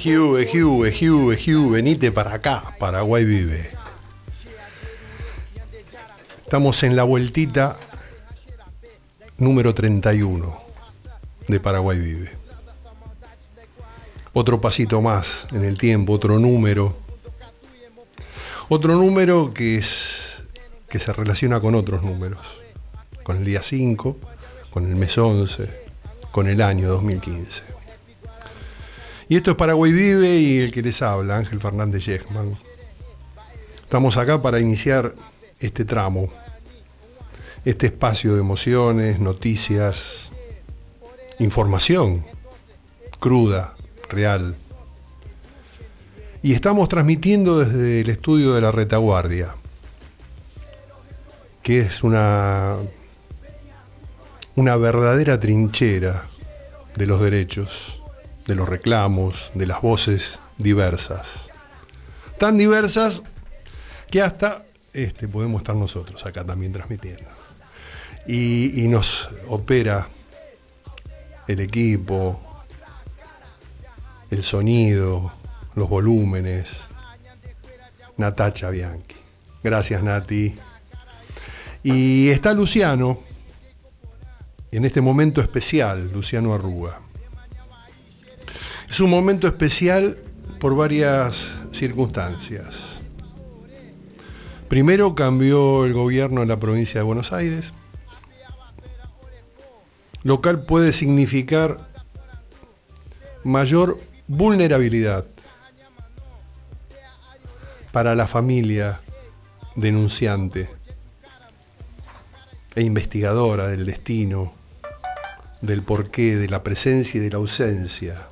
Ejiu, Ejiu, Ejiu, Ejiu, venite para acá, Paraguay vive. Estamos en la vueltita número 31 de Paraguay vive. Otro pasito más en el tiempo, otro número. Otro número que es que se relaciona con otros números, con el día 5, con el mes 11, con el año 2015. Y esto es Paraguay Vive y el que les habla, Ángel Fernández Yechman. Estamos acá para iniciar este tramo, este espacio de emociones, noticias, información cruda, real. Y estamos transmitiendo desde el estudio de la retaguardia, que es una, una verdadera trinchera de los derechos, de los reclamos, de las voces diversas. Tan diversas que hasta este, podemos estar nosotros acá también transmitiendo. Y, y nos opera el equipo, el sonido, los volúmenes. Natacha Bianchi. Gracias Nati. Y está Luciano, en este momento especial, Luciano Arruga. Es un momento especial por varias circunstancias. Primero cambió el gobierno en la provincia de Buenos Aires, lo cual puede significar mayor vulnerabilidad para la familia denunciante e investigadora del destino, del porqué, de la presencia y de la ausencia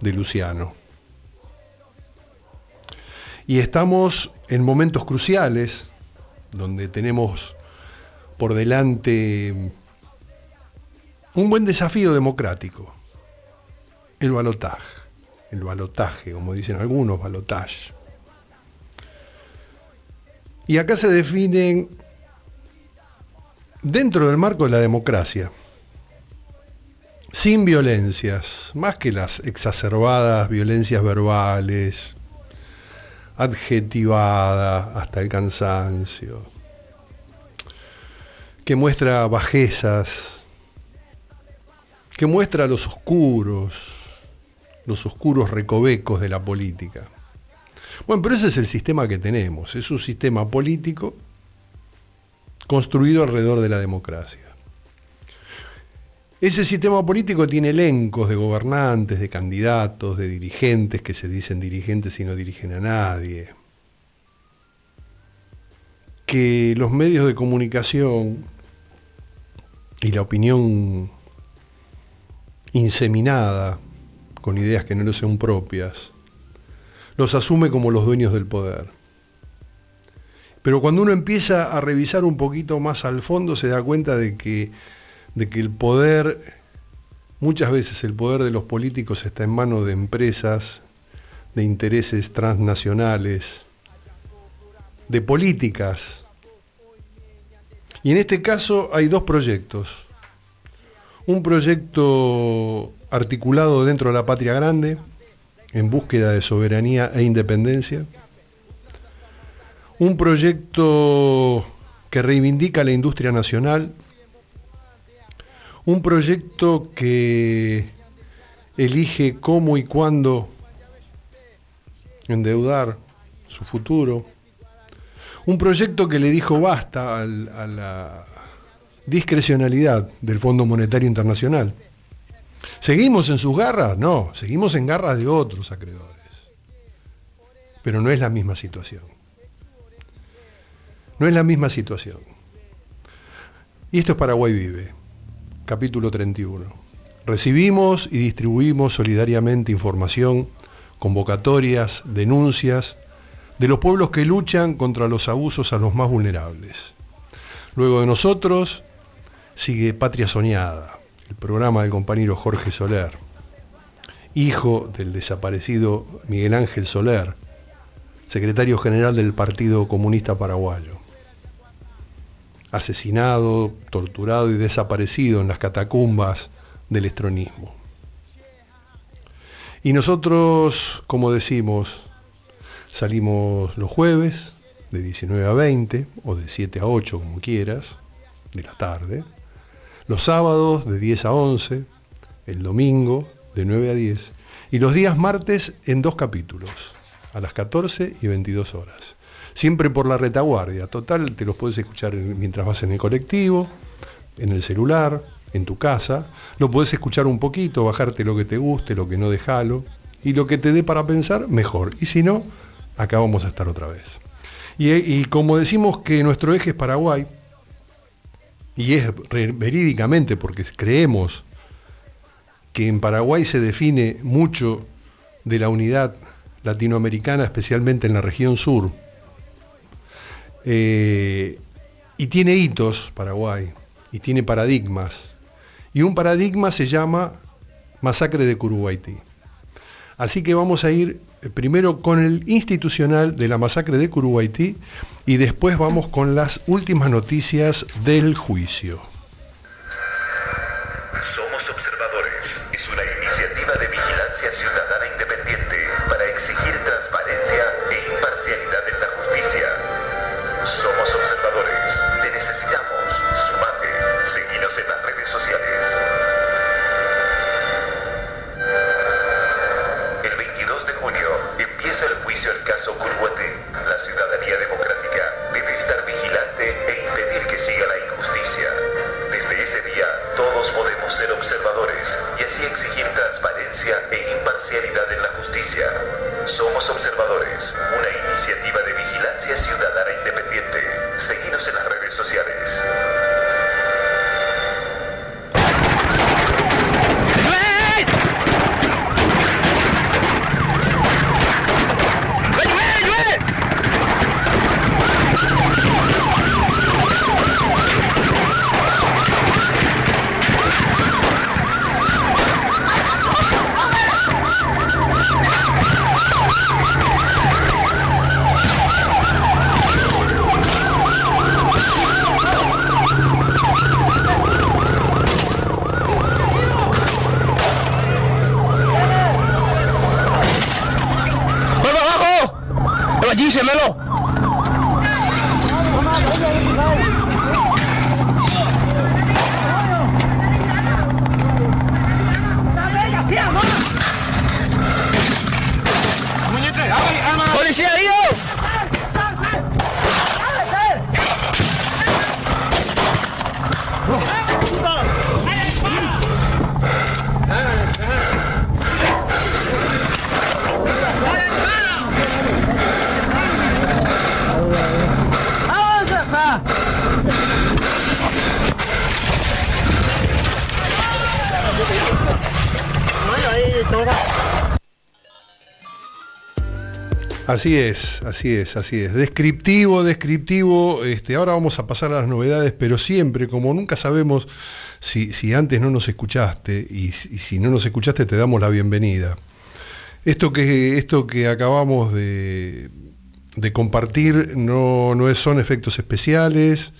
de Luciano. Y estamos en momentos cruciales, donde tenemos por delante un buen desafío democrático, el balotaje, el balotaje, como dicen algunos, balotage. Y acá se definen dentro del marco de la democracia, sin violencias, más que las exacerbadas violencias verbales, adjetivadas hasta el cansancio, que muestra bajezas, que muestra los oscuros, los oscuros recovecos de la política. Bueno, pero ese es el sistema que tenemos, es un sistema político construido alrededor de la democracia. Ese sistema político tiene elencos de gobernantes, de candidatos, de dirigentes que se dicen dirigentes y no dirigen a nadie. Que los medios de comunicación y la opinión inseminada con ideas que no le son propias, los asume como los dueños del poder. Pero cuando uno empieza a revisar un poquito más al fondo se da cuenta de que, de que el poder, muchas veces el poder de los políticos está en manos de empresas, de intereses transnacionales, de políticas. Y en este caso hay dos proyectos. Un proyecto articulado dentro de la patria grande, en búsqueda de soberanía e independencia, un proyecto que reivindica la industria nacional, un proyecto que elige cómo y cuándo endeudar su futuro, un proyecto que le dijo basta a la discrecionalidad del Fondo Monetario Internacional. ¿Seguimos en sus garras? No, seguimos en garras de otros acreedores. Pero no es la misma situación. No es la misma situación. Y esto es Paraguay Vive, capítulo 31. Recibimos y distribuimos solidariamente información, convocatorias, denuncias de los pueblos que luchan contra los abusos a los más vulnerables. Luego de nosotros sigue Patria Soñada, el programa del compañero Jorge Soler, hijo del desaparecido Miguel Ángel Soler, secretario general del Partido Comunista Paraguayo asesinado, torturado y desaparecido en las catacumbas del estronismo. Y nosotros, como decimos, salimos los jueves de 19 a 20 o de 7 a 8, como quieras, de la tarde. Los sábados de 10 a 11, el domingo de 9 a 10 y los días martes en dos capítulos, a las 14 y 22 horas. Siempre por la retaguardia. Total, te los puedes escuchar mientras vas en el colectivo, en el celular, en tu casa. Lo puedes escuchar un poquito, bajarte lo que te guste, lo que no dejalo. Y lo que te dé para pensar, mejor. Y si no, acá vamos a estar otra vez. Y, y como decimos que nuestro eje es Paraguay, y es verídicamente porque creemos que en Paraguay se define mucho de la unidad latinoamericana, especialmente en la región sur, eh, y tiene hitos Paraguay, y tiene paradigmas, y un paradigma se llama masacre de Curuguaití. Así que vamos a ir eh, primero con el institucional de la masacre de Curuguaití y después vamos con las últimas noticias del juicio. Así es, así es, así es. Descriptivo, descriptivo. Este, ahora vamos a pasar a las novedades, pero siempre, como nunca sabemos si, antes no nos escuchaste, y, si no nos escuchaste te damos la bienvenida. Esto que, esto que acabamos de, compartir no, no son efectos especiales,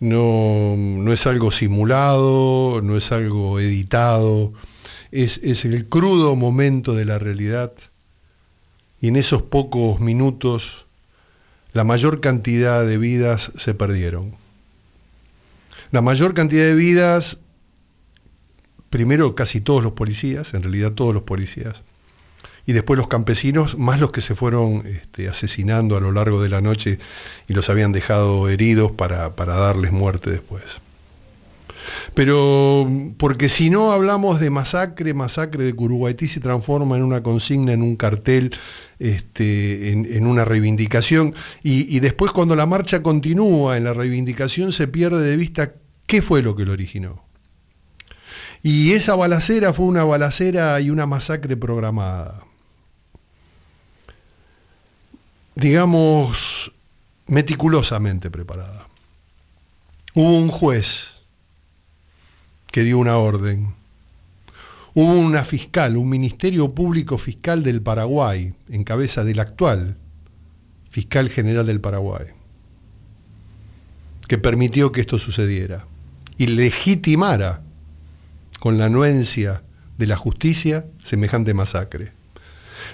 no, no, es algo simulado, no es algo editado, es, es el crudo momento de la realidad y en esos pocos minutos la mayor cantidad de vidas se perdieron. La mayor cantidad de vidas, primero casi todos los policías, en realidad todos los policías, y después los campesinos, más los que se fueron este, asesinando a lo largo de la noche y los habían dejado heridos para, para darles muerte después. Pero porque si no hablamos de masacre, masacre de Curuguaití se transforma en una consigna, en un cartel, este, en, una reivindicación. Y, después cuando la marcha continúa en la reivindicación se pierde de vista qué fue lo que lo originó. Y esa balacera fue una balacera y una masacre programada. Digamos, meticulosamente preparada. Hubo un juez que dio una orden. Hubo una fiscal, un Ministerio Público Fiscal del Paraguay, en cabeza del actual fiscal general del Paraguay, que permitió que esto sucediera y legitimara con la anuencia de la justicia semejante masacre.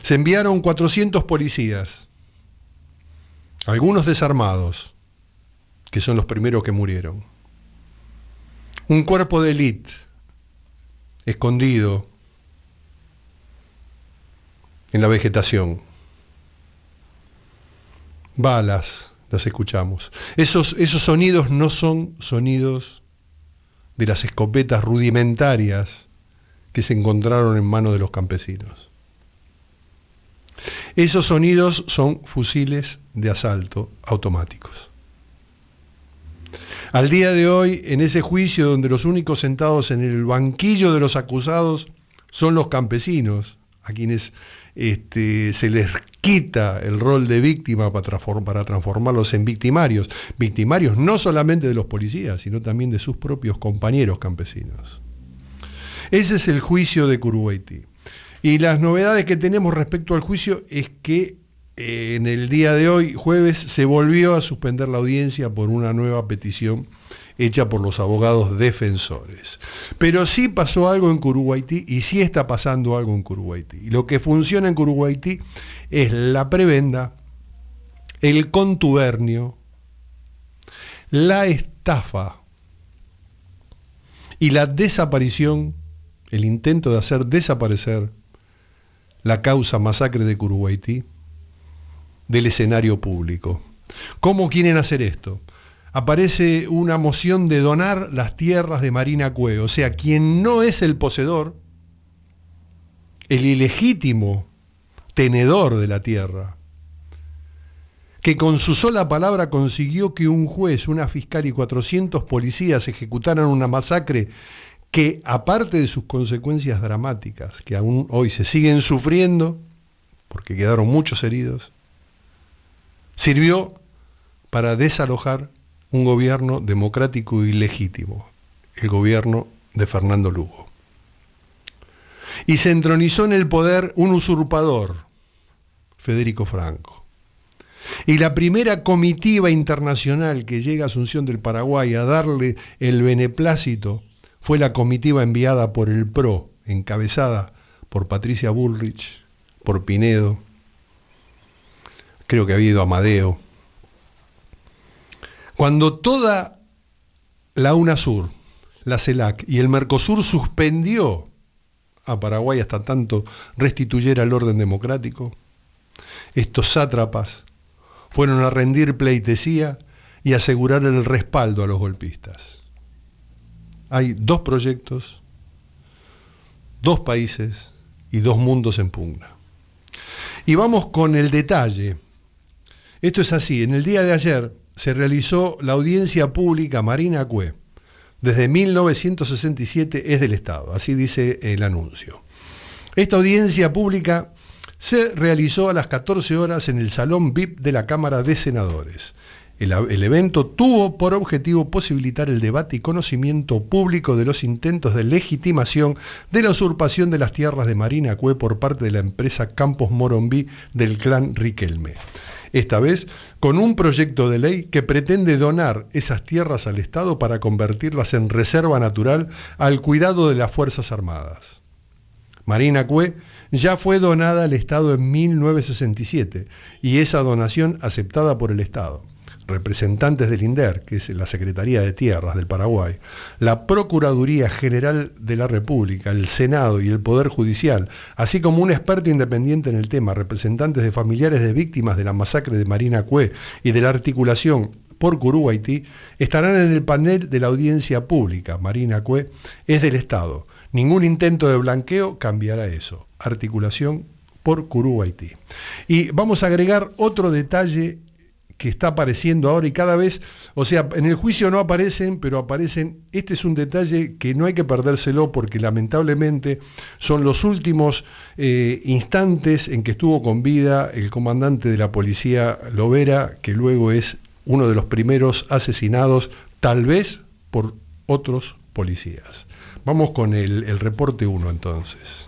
Se enviaron 400 policías, algunos desarmados, que son los primeros que murieron. Un cuerpo de élite, escondido en la vegetación. Balas, las escuchamos. Esos, esos sonidos no son sonidos de las escopetas rudimentarias que se encontraron en manos de los campesinos. Esos sonidos son fusiles de asalto automáticos. Al día de hoy, en ese juicio donde los únicos sentados en el banquillo de los acusados son los campesinos, a quienes este, se les quita el rol de víctima para, transformarlos en victimarios, victimarios no solamente de los policías, sino también de sus propios compañeros campesinos. Ese es el juicio de Curuguaití. Y las novedades que tenemos respecto al juicio es que en el día de hoy, jueves, se volvió a suspender la audiencia por una nueva petición hecha por los abogados defensores. Pero sí pasó algo en Curuguaití y sí está pasando algo en Curuguaití. Lo que funciona en Curuguaití es la prebenda, el contubernio, la estafa y la desaparición, el intento de hacer desaparecer la causa masacre de Curuguaití del escenario público. ¿Cómo quieren hacer esto? aparece una moción de donar las tierras de Marina Cue. O sea, quien no es el poseedor, el ilegítimo tenedor de la tierra, que con su sola palabra consiguió que un juez, una fiscal y 400 policías ejecutaran una masacre que, aparte de sus consecuencias dramáticas, que aún hoy se siguen sufriendo, porque quedaron muchos heridos, sirvió para desalojar un gobierno democrático y legítimo, el gobierno de Fernando Lugo. Y se entronizó en el poder un usurpador, Federico Franco. Y la primera comitiva internacional que llega a Asunción del Paraguay a darle el beneplácito fue la comitiva enviada por el PRO, encabezada por Patricia Bullrich, por Pinedo, creo que ha habido Amadeo, cuando toda la UNASUR, la CELAC y el Mercosur suspendió a Paraguay hasta tanto restituyera el orden democrático, estos sátrapas fueron a rendir pleitesía y asegurar el respaldo a los golpistas. Hay dos proyectos, dos países y dos mundos en pugna. Y vamos con el detalle. Esto es así, en el día de ayer se realizó la audiencia pública Marina Cue. Desde 1967 es del Estado, así dice el anuncio. Esta audiencia pública se realizó a las 14 horas en el Salón VIP de la Cámara de Senadores. El, el, evento tuvo por objetivo posibilitar el debate y conocimiento público de los intentos de legitimación de la usurpación de las tierras de Marina Cue por parte de la empresa Campos Morombí del clan Riquelme esta vez con un proyecto de ley que pretende donar esas tierras al Estado para convertirlas en reserva natural al cuidado de las Fuerzas Armadas. Marina Cue ya fue donada al Estado en 1967 y esa donación aceptada por el Estado representantes del INDER, que es la Secretaría de Tierras del Paraguay, la Procuraduría General de la República, el Senado y el Poder Judicial, así como un experto independiente en el tema, representantes de familiares de víctimas de la masacre de Marina Cue y de la articulación por Curuguaití, estarán en el panel de la audiencia pública. Marina Cue es del Estado. Ningún intento de blanqueo cambiará eso. Articulación por Curuguaití. Y vamos a agregar otro detalle que está apareciendo ahora y cada vez, o sea, en el juicio no aparecen, pero aparecen, este es un detalle que no hay que perdérselo porque lamentablemente son los últimos eh, instantes en que estuvo con vida el comandante de la policía Lovera, que luego es uno de los primeros asesinados, tal vez por otros policías. Vamos con el, el reporte 1 entonces.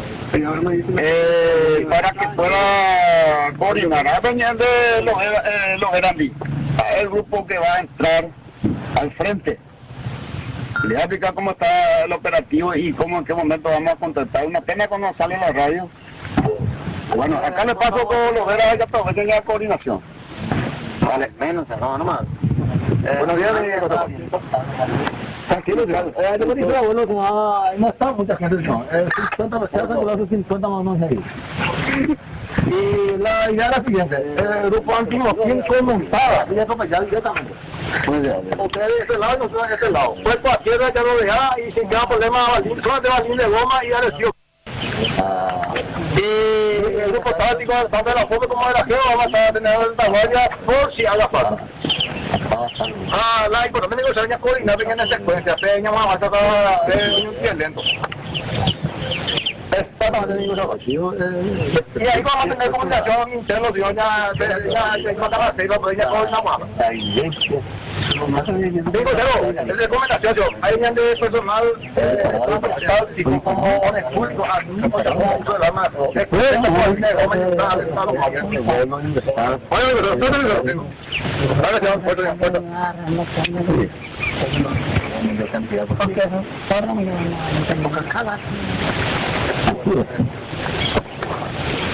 Eh, para que pueda coordinar. A venir de los, eh, Erandí, el grupo que va a entrar al frente. Le voy a cómo está el operativo y cómo en qué momento vamos a contactar. Una pena cuando sale la radio. Bueno, acá le paso con los veras que aprovechen la coordinación. Vale, menos, no, nomás. Eh, Buenos días, Tranquilo, eh, de bonito, bueno, no, no está mucha gente, no. Eh, 50 pesos, 50 más o menos ahí. Y la idea es la siguiente, el grupo antiguo, ¿quién montada? Y eso ya directamente. Ustedes de ese lado y nosotros de ese lado. Pues cualquiera ya lo deja y sin queda problema, solo de balín de goma y adhesión. Y el grupo táctico, tanto de la foto como de la geo, vamos a tener la guardia por si haga falta. Ah, la economía negociaria coordinada en esta secuencia, peña, vamos a estar bien lento. Y ahí vamos a tener comunicación interna, Dios, ya, ya, ya, ya, la selva, pero ya todo una mano. Digo, yo, es recomendación, yo, hay gente de personal, eh, como en el público, al mismo tiempo, el arma, se puede, no puede, no puede, no puede,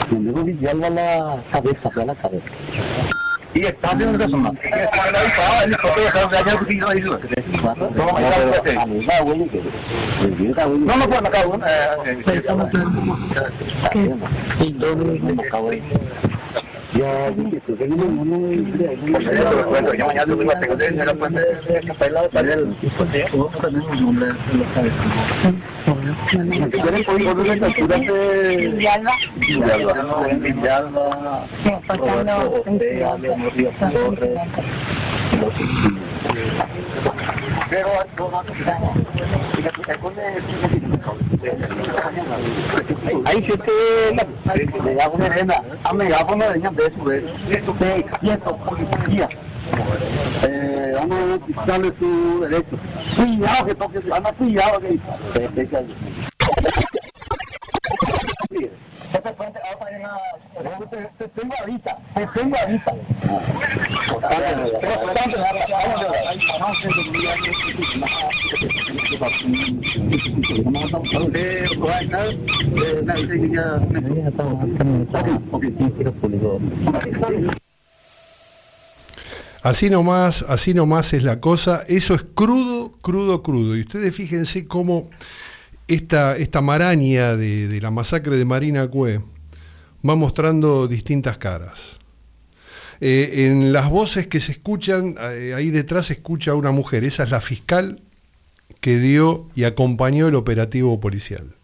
y luego limpiarla la cabeza, la cabeza. Y está de una persona. No, no, no, acabo. Ya, bueno, ya mañana tengo que tener la puente de pelado para el ¿Quieren poder ver la Villalba, Roberto Ortega, Leonor Díaz Torres, pero ahí sí que le da una arena a megáfono de de su vez policía. Eh, vamos a su derecho. Pillado que toque pillado que este. Así nomás, así nomás es la cosa. Eso es crudo, crudo, crudo. Y ustedes fíjense cómo esta, esta maraña de, la masacre de Marina Cue va mostrando distintas caras. Eh, en las voces que se escuchan, eh, ahí detrás se escucha una mujer, esa es la fiscal que dio y acompañó el operativo policial.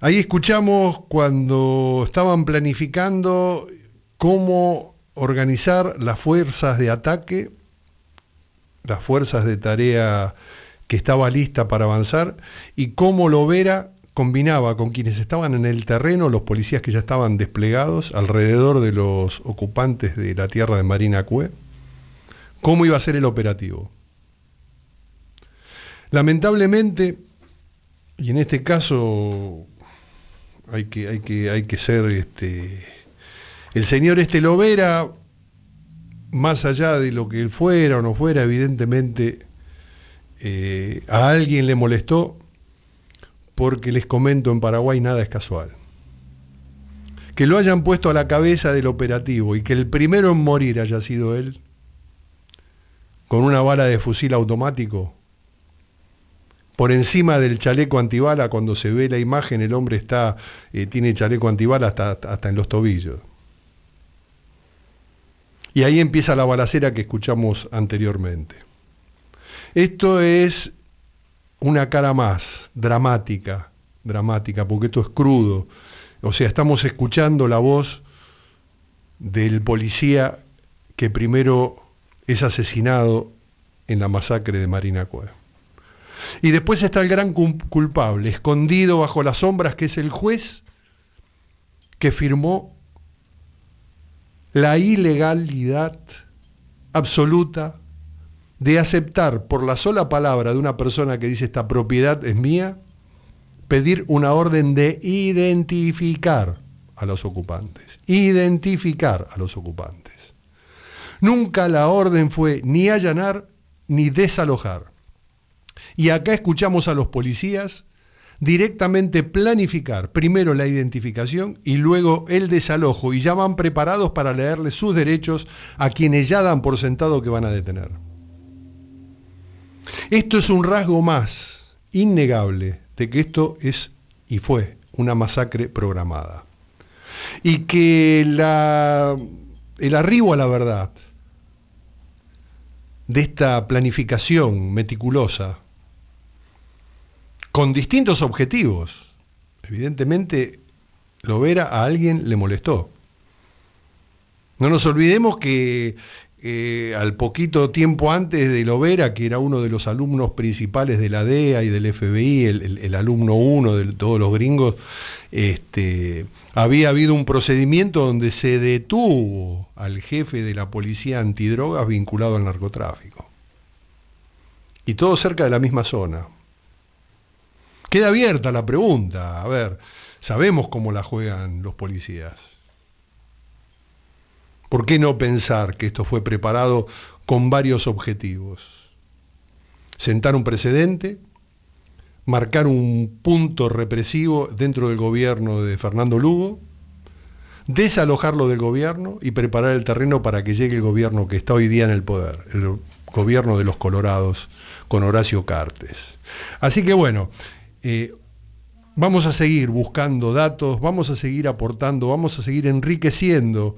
Ahí escuchamos cuando estaban planificando cómo organizar las fuerzas de ataque, las fuerzas de tarea que estaba lista para avanzar y cómo Lovera combinaba con quienes estaban en el terreno, los policías que ya estaban desplegados alrededor de los ocupantes de la tierra de Marina Cue, cómo iba a ser el operativo. Lamentablemente, y en este caso hay que, hay que, hay que ser este, el señor este Lovera, más allá de lo que él fuera o no fuera, evidentemente eh, a alguien le molestó porque les comento en Paraguay nada es casual. Que lo hayan puesto a la cabeza del operativo y que el primero en morir haya sido él, con una bala de fusil automático, por encima del chaleco antibala, cuando se ve la imagen, el hombre está, eh, tiene chaleco antibala hasta, hasta en los tobillos. Y ahí empieza la balacera que escuchamos anteriormente. Esto es una cara más, dramática, dramática, porque esto es crudo. O sea, estamos escuchando la voz del policía que primero es asesinado en la masacre de Marina Cueva. Y después está el gran culpable, escondido bajo las sombras, que es el juez que firmó la ilegalidad absoluta de aceptar por la sola palabra de una persona que dice esta propiedad es mía, pedir una orden de identificar a los ocupantes. Identificar a los ocupantes. Nunca la orden fue ni allanar ni desalojar. Y acá escuchamos a los policías directamente planificar primero la identificación y luego el desalojo y ya van preparados para leerle sus derechos a quienes ya dan por sentado que van a detener. Esto es un rasgo más innegable de que esto es y fue una masacre programada. Y que el arribo a la verdad de esta planificación meticulosa con distintos objetivos. Evidentemente, Lovera a alguien le molestó. No nos olvidemos que eh, al poquito tiempo antes de Lovera, que era uno de los alumnos principales de la DEA y del FBI, el, alumno uno de todos los gringos, este, había habido un procedimiento donde se detuvo al jefe de la policía antidrogas vinculado al narcotráfico. Y todo cerca de la misma zona. Queda abierta la pregunta, a ver, sabemos cómo la juegan los policías. ¿Por qué no pensar que esto fue preparado con varios objetivos? Sentar un precedente, marcar un punto represivo dentro del gobierno de Fernando Lugo, desalojarlo del gobierno y preparar el terreno para que llegue el gobierno que está hoy día en el poder, el gobierno de los Colorados con Horacio Cartes. Así que bueno, eh, vamos a seguir buscando datos, vamos a seguir aportando, vamos a seguir enriqueciendo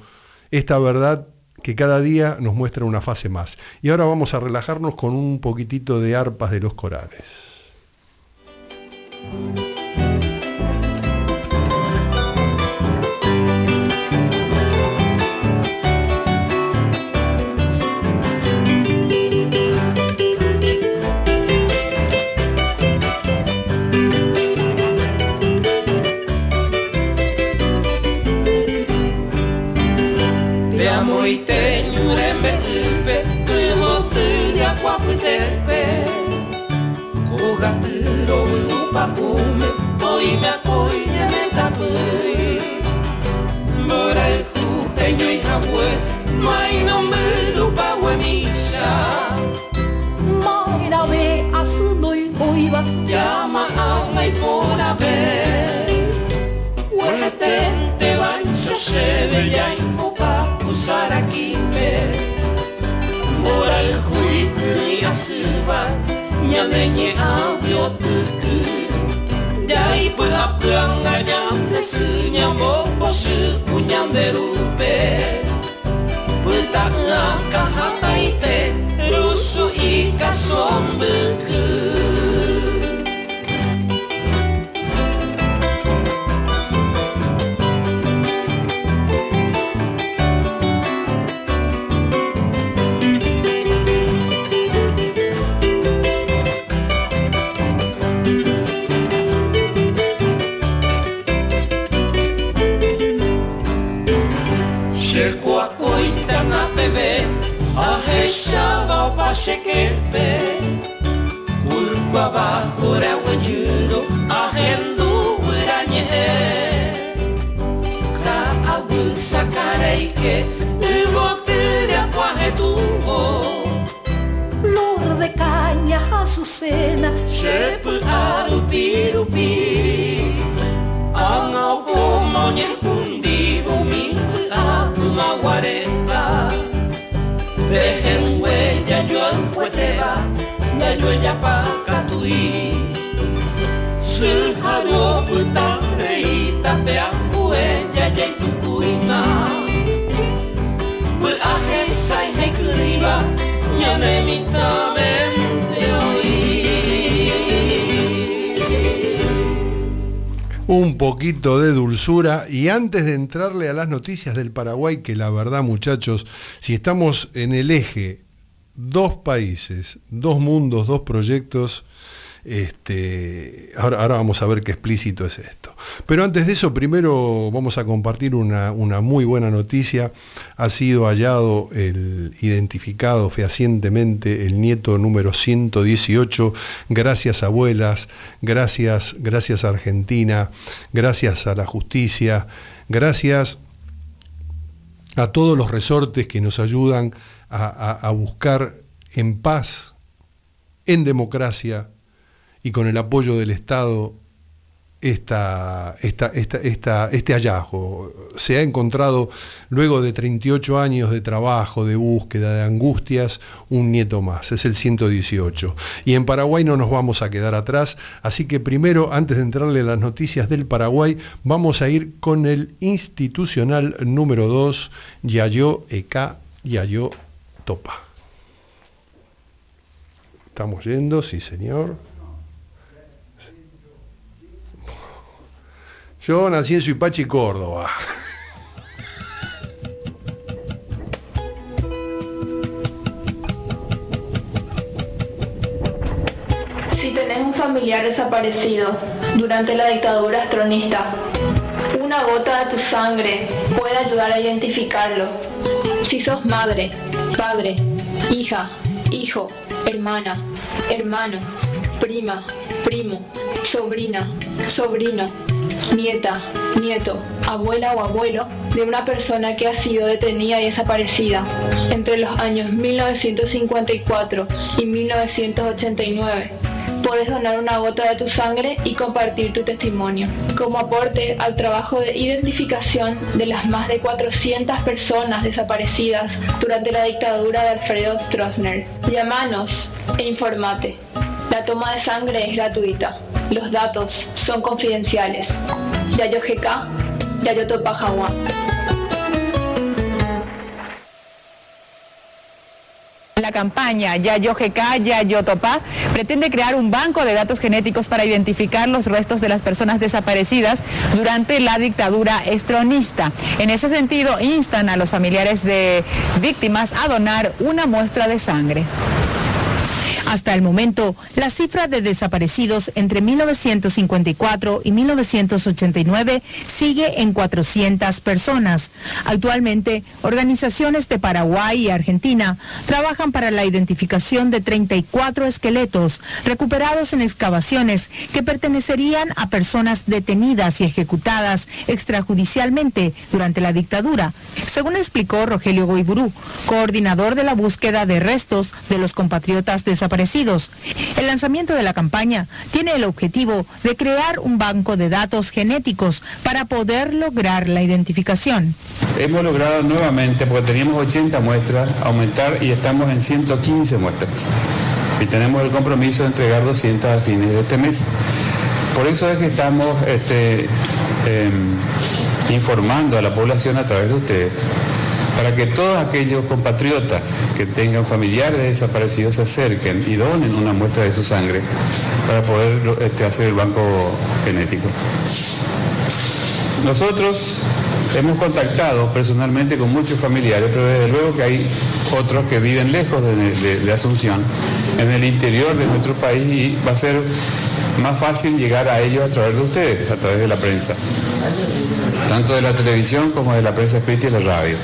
esta verdad que cada día nos muestra una fase más. Y ahora vamos a relajarnos con un poquitito de arpas de los corales. Un poquito de dulzura y antes de entrarle a las noticias del Paraguay, que la verdad muchachos, si estamos en el eje dos países, dos mundos, dos proyectos, Este, ahora, ahora vamos a ver qué explícito es esto. Pero antes de eso, primero vamos a compartir una, una muy buena noticia. Ha sido hallado, el, identificado fehacientemente el nieto número 118. Gracias abuelas, gracias, gracias Argentina, gracias a la justicia, gracias a todos los resortes que nos ayudan a, buscar en paz, en democracia y con el apoyo del Estado esta, esta- esta- esta- este hallazgo. Se ha encontrado, luego de 38 años de trabajo, de búsqueda, de angustias, un nieto más, es el 118. Y en Paraguay no nos vamos a quedar atrás, así que primero, antes de entrarle a las noticias del Paraguay, vamos a ir con el institucional número 2, Yayo Eka Yayo Topa. Estamos yendo, sí señor. Yo nací en Suipachi, Córdoba. Si tenés un familiar desaparecido durante la dictadura astronista, una gota de tu sangre puede ayudar a identificarlo. Si sos madre, padre, hija, hijo, hermana, hermano, prima, primo, sobrina, sobrino, nieta, nieto, abuela o abuelo de una persona que ha sido detenida y desaparecida entre los años 1954 y 1989. Puedes donar una gota de tu sangre y compartir tu testimonio como aporte al trabajo de identificación de las más de 400 personas desaparecidas durante la dictadura de Alfredo Stroessner. Llámanos e informate. La toma de sangre es gratuita. Los datos son confidenciales. Yayo GK, Yayo Topa La campaña Yayo GK, Yayo Topá pretende crear un banco de datos genéticos para identificar los restos de las personas desaparecidas durante la dictadura estronista. En ese sentido, instan a los familiares de víctimas a donar una muestra de sangre. Hasta el momento, la cifra de desaparecidos entre 1954 y 1989 sigue en 400 personas. Actualmente, organizaciones de Paraguay y Argentina trabajan para la identificación de 34 esqueletos recuperados en excavaciones que pertenecerían a personas detenidas y ejecutadas extrajudicialmente durante la dictadura, según explicó Rogelio Goiburú, coordinador de la búsqueda de restos de los compatriotas desaparecidos. El lanzamiento de la campaña tiene el objetivo de crear un banco de datos genéticos para poder lograr la identificación. Hemos logrado nuevamente, porque teníamos 80 muestras, aumentar y estamos en 115 muestras. Y tenemos el compromiso de entregar 200 a fines de este mes. Por eso es que estamos este, em, informando a la población a través de ustedes, para que todos aquellos compatriotas que tengan familiares desaparecidos se acerquen y donen una muestra de su sangre para poder este, hacer el banco genético. Nosotros hemos contactado personalmente con muchos familiares, pero desde luego que hay otros que viven lejos de, de- de Asunción, en el interior de nuestro país, y va a ser más fácil llegar a ellos a través de ustedes, a través de la prensa, tanto de la televisión como de la prensa escrita y la radio.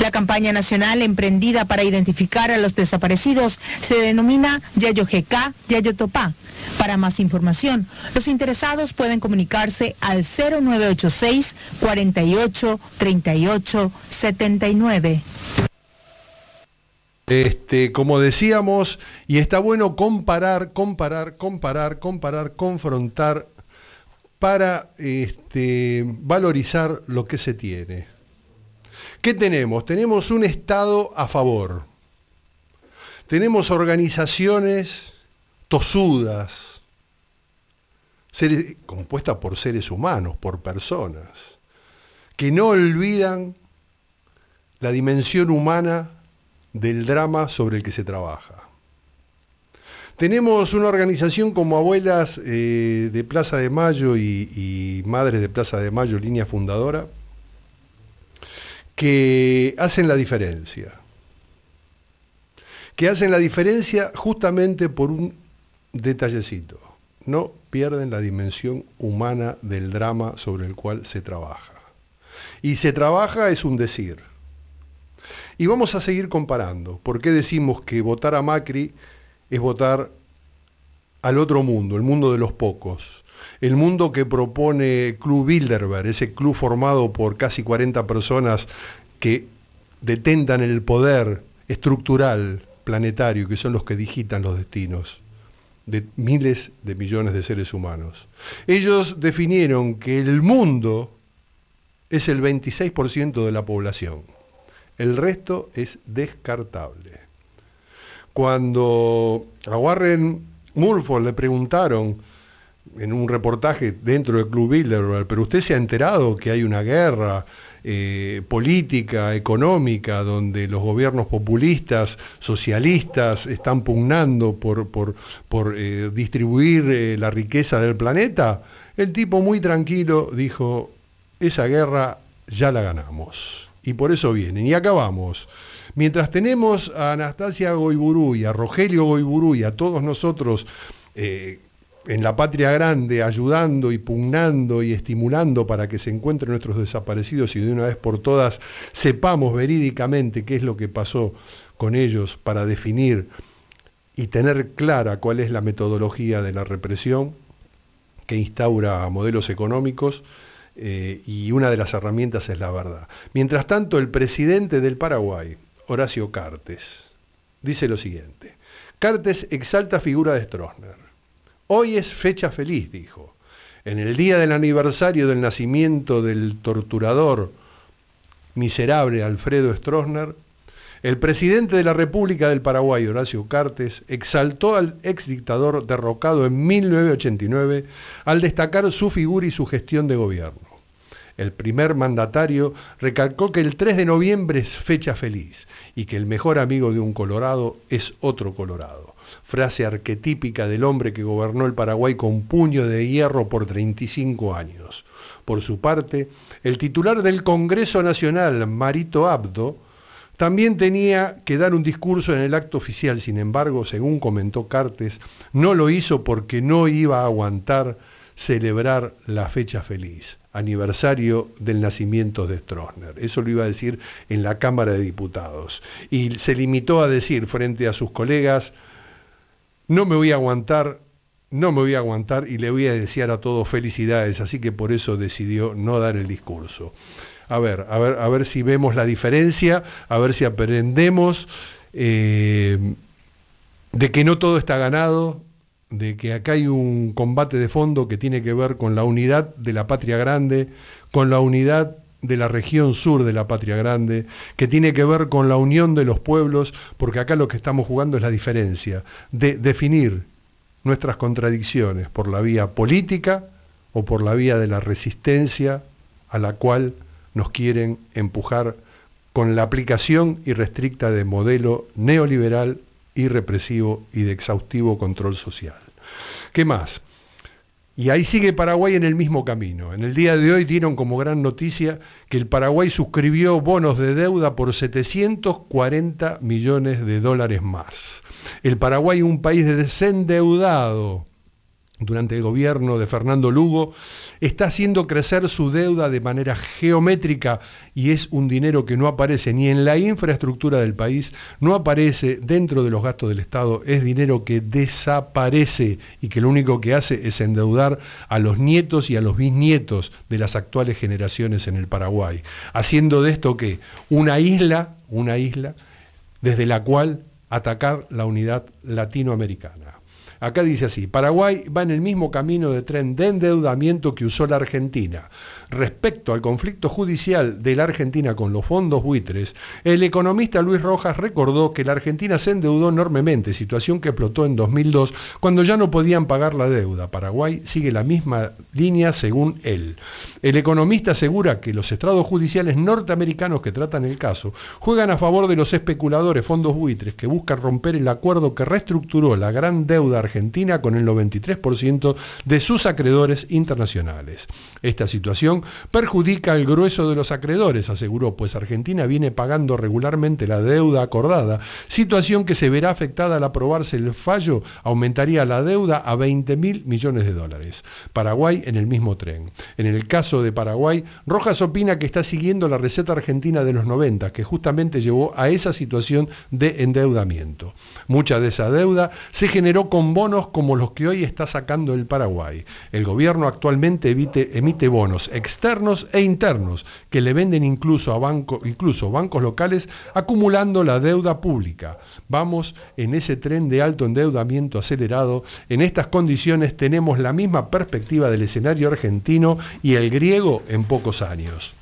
La campaña nacional emprendida para identificar a los desaparecidos se denomina Yayo GK, Yayo Topá. Para más información, los interesados pueden comunicarse al 0986 48 38 79. Este, como decíamos, y está bueno comparar, comparar, comparar, comparar, confrontar para este, valorizar lo que se tiene. ¿Qué tenemos? Tenemos un Estado a favor. Tenemos organizaciones tosudas, compuestas por seres humanos, por personas, que no olvidan la dimensión humana del drama sobre el que se trabaja. Tenemos una organización como Abuelas eh, de Plaza de Mayo y, y Madres de Plaza de Mayo, línea fundadora, que hacen la diferencia. Que hacen la diferencia justamente por un detallecito, no pierden la dimensión humana del drama sobre el cual se trabaja. Y se trabaja es un decir. Y vamos a seguir comparando. ¿Por qué decimos que votar a Macri es votar al otro mundo, el mundo de los pocos? El mundo que propone Club Bilderberg, ese club formado por casi 40 personas que detentan el poder estructural planetario, que son los que digitan los destinos de miles de millones de seres humanos. Ellos definieron que el mundo es el 26% de la población. El resto es descartable. Cuando a Warren Mulford le preguntaron en un reportaje dentro del Club Bilderberg, pero usted se ha enterado que hay una guerra eh, política, económica, donde los gobiernos populistas, socialistas, están pugnando por, por, eh, distribuir eh, la riqueza del planeta, el tipo muy tranquilo dijo, esa guerra ya la ganamos. Y por eso vienen. Y acabamos. Mientras tenemos a Anastasia Goiburú y a Rogelio Goiburú y a todos nosotros en la patria grande ayudando y pugnando y estimulando para que se encuentren nuestros desaparecidos y de una vez por todas sepamos verídicamente qué es lo que pasó con ellos para definir y tener clara cuál es la metodología de la represión que instaura modelos económicos eh, y una de las herramientas es la verdad. Mientras tanto, el presidente del Paraguay, Horacio Cartes, dice lo siguiente. Cartes exalta figura de Stroessner Hoy es fecha feliz, dijo. En el día del aniversario del nacimiento del torturador miserable Alfredo Stroessner, el presidente de la República del Paraguay, Horacio Cartes, exaltó al exdictador derrocado en 1989 al destacar su figura y su gestión de gobierno. El primer mandatario recalcó que el 3 de noviembre es fecha feliz y que el mejor amigo de un colorado es otro colorado frase arquetípica del hombre que gobernó el Paraguay con puño de hierro por 35 años. Por su parte, el titular del Congreso Nacional, Marito Abdo, también tenía que dar un discurso en el acto oficial, sin embargo, según comentó Cartes, no lo hizo porque no iba a aguantar celebrar la fecha feliz, aniversario del nacimiento de Stroessner. Eso lo iba a decir en la Cámara de Diputados. Y se limitó a decir frente a sus colegas, no me voy a aguantar, no me voy a aguantar y le voy a desear a todos felicidades, así que por eso decidió no dar el discurso. A ver, a ver, a ver si vemos la diferencia, a ver si aprendemos eh, de que no todo está ganado, de que acá hay un combate de fondo que tiene que ver con la unidad de la patria grande, con la unidad de la región sur de la patria grande, que tiene que ver con la unión de los pueblos, porque acá lo que estamos jugando es la diferencia de definir nuestras contradicciones por la vía política o por la vía de la resistencia a la cual nos quieren empujar con la aplicación irrestricta de modelo neoliberal, irrepresivo y de exhaustivo control social. ¿Qué más? Y ahí sigue Paraguay en el mismo camino. En el día de hoy dieron como gran noticia que el Paraguay suscribió bonos de deuda por 740 millones de dólares más. El Paraguay, un país desendeudado, durante el gobierno de Fernando Lugo, está haciendo crecer su deuda de manera geométrica y es un dinero que no aparece ni en la infraestructura del país, no aparece dentro de los gastos del Estado, es dinero que desaparece y que lo único que hace es endeudar a los nietos y a los bisnietos de las actuales generaciones en el Paraguay, haciendo de esto que una isla, una isla desde la cual atacar la unidad latinoamericana. Acá dice así, Paraguay va en el mismo camino de tren de endeudamiento que usó la Argentina. Respecto al conflicto judicial de la Argentina con los fondos buitres, el economista Luis Rojas recordó que la Argentina se endeudó enormemente, situación que explotó en 2002 cuando ya no podían pagar la deuda. Paraguay sigue la misma línea según él. El economista asegura que los estrados judiciales norteamericanos que tratan el caso juegan a favor de los especuladores fondos buitres que buscan romper el acuerdo que reestructuró la gran deuda argentina con el 93% de sus acreedores internacionales. Esta situación perjudica al grueso de los acreedores, aseguró, pues Argentina viene pagando regularmente la deuda acordada, situación que se verá afectada al aprobarse el fallo, aumentaría la deuda a 20 mil millones de dólares. Paraguay en el mismo tren. En el caso de Paraguay, Rojas opina que está siguiendo la receta argentina de los 90, que justamente llevó a esa situación de endeudamiento. Mucha de esa deuda se generó con bonos como los que hoy está sacando el Paraguay. El gobierno actualmente emite bonos externos e internos que le venden incluso a incluso bancos locales acumulando la deuda pública. Vamos en ese tren de alto endeudamiento acelerado. En estas condiciones tenemos la misma perspectiva del escenario argentino y el griego en pocos años.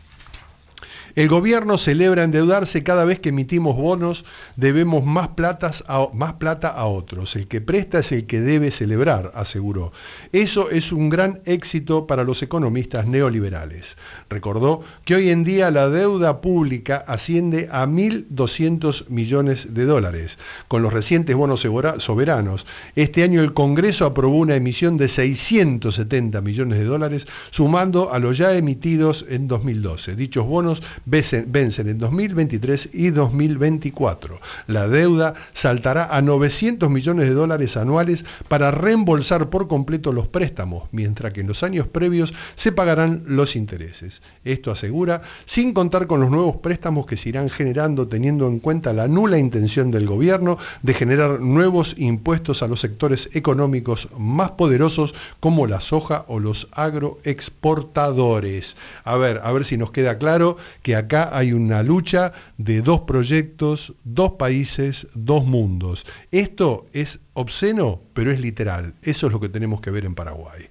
El gobierno celebra endeudarse cada vez que emitimos bonos, debemos más, plata a otros. El que presta es el que debe celebrar, aseguró. Eso es un gran éxito para los economistas neoliberales. Recordó que hoy en día la deuda pública asciende a 1.200 millones de dólares. Con los recientes bonos soberanos, este año el Congreso aprobó una emisión de 670 millones de dólares, sumando a los ya emitidos en 2012. Dichos bonos vencen en 2023 y 2024. La deuda saltará a 900 millones de dólares anuales para reembolsar por completo los préstamos, mientras que en los años previos se pagarán los intereses. Esto asegura, sin contar con los nuevos préstamos que se irán generando teniendo en cuenta la nula intención del gobierno de generar nuevos impuestos a los sectores económicos más poderosos como la soja o los agroexportadores. A ver, a ver si nos queda claro que acá hay una lucha de dos proyectos, dos países, dos mundos. Esto es obsceno, pero es literal. Eso es lo que tenemos que ver en Paraguay.